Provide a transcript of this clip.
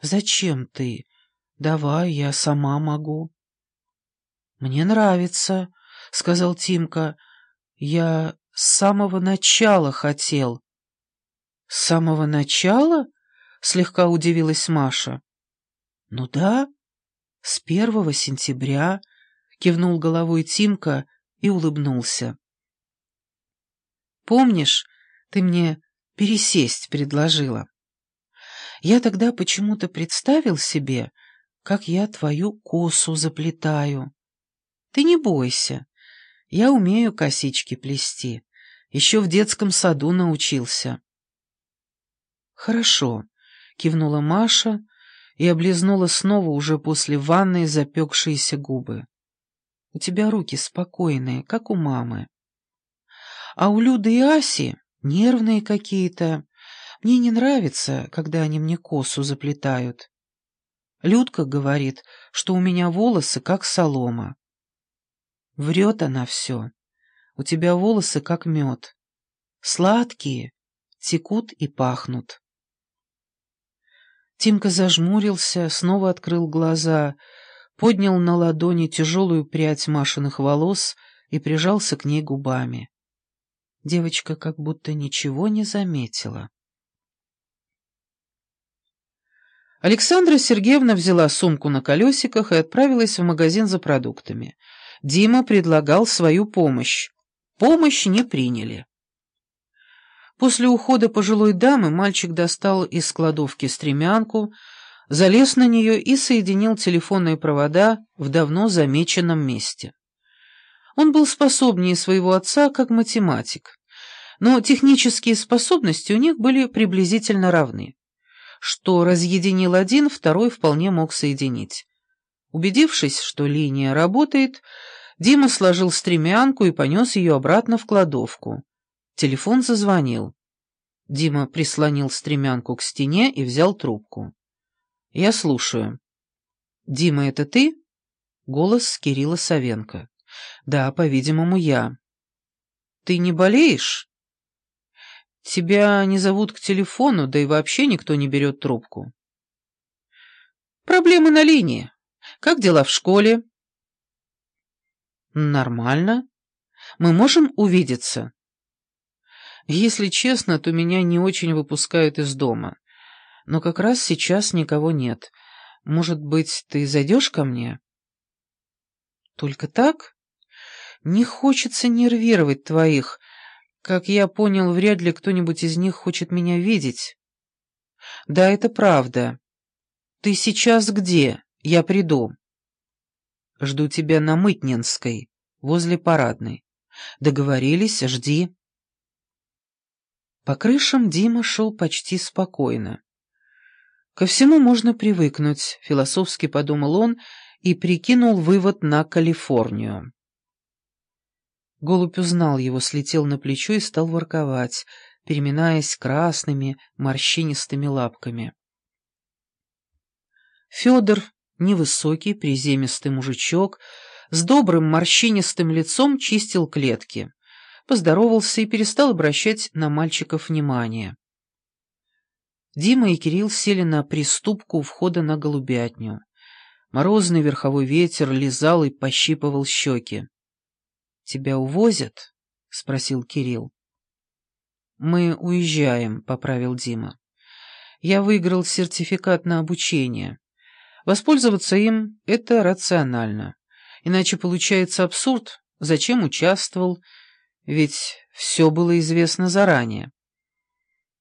«Зачем ты? Давай, я сама могу». «Мне нравится», — сказал Тимка. «Я с самого начала хотел». «С самого начала?» — слегка удивилась Маша. «Ну да, с первого сентября», — кивнул головой Тимка и улыбнулся. «Помнишь, ты мне пересесть предложила? Я тогда почему-то представил себе, как я твою косу заплетаю. Ты не бойся, я умею косички плести, еще в детском саду научился». «Хорошо», — кивнула Маша и облизнула снова уже после ванной запекшиеся губы. «У тебя руки спокойные, как у мамы. А у Люды и Аси нервные какие-то. Мне не нравится, когда они мне косу заплетают. Людка говорит, что у меня волосы как солома. Врет она все. У тебя волосы как мед. Сладкие, текут и пахнут. Тимка зажмурился, снова открыл глаза, поднял на ладони тяжелую прядь Машиных волос и прижался к ней губами. Девочка как будто ничего не заметила. Александра Сергеевна взяла сумку на колесиках и отправилась в магазин за продуктами. Дима предлагал свою помощь. Помощь не приняли. После ухода пожилой дамы мальчик достал из кладовки стремянку, залез на нее и соединил телефонные провода в давно замеченном месте. Он был способнее своего отца как математик, но технические способности у них были приблизительно равны. Что разъединил один, второй вполне мог соединить. Убедившись, что линия работает, Дима сложил стремянку и понес ее обратно в кладовку. Телефон зазвонил. Дима прислонил стремянку к стене и взял трубку. «Я слушаю». «Дима, это ты?» Голос Кирилла Савенко. «Да, по-видимому, я». «Ты не болеешь?» «Тебя не зовут к телефону, да и вообще никто не берет трубку». «Проблемы на линии. Как дела в школе?» «Нормально. Мы можем увидеться?» Если честно, то меня не очень выпускают из дома. Но как раз сейчас никого нет. Может быть, ты зайдешь ко мне? Только так? Не хочется нервировать твоих. Как я понял, вряд ли кто-нибудь из них хочет меня видеть. Да, это правда. Ты сейчас где? Я приду. Жду тебя на Мытнинской, возле парадной. Договорились, жди. По крышам Дима шел почти спокойно. «Ко всему можно привыкнуть», — философски подумал он и прикинул вывод на Калифорнию. Голубь узнал его, слетел на плечо и стал ворковать, переминаясь красными, морщинистыми лапками. Федор, невысокий, приземистый мужичок, с добрым морщинистым лицом чистил клетки поздоровался и перестал обращать на мальчиков внимание. Дима и Кирилл сели на приступку у входа на голубятню. Морозный верховой ветер лизал и пощипывал щеки. «Тебя увозят?» — спросил Кирилл. «Мы уезжаем», — поправил Дима. «Я выиграл сертификат на обучение. Воспользоваться им — это рационально. Иначе получается абсурд. Зачем участвовал, ведь все было известно заранее.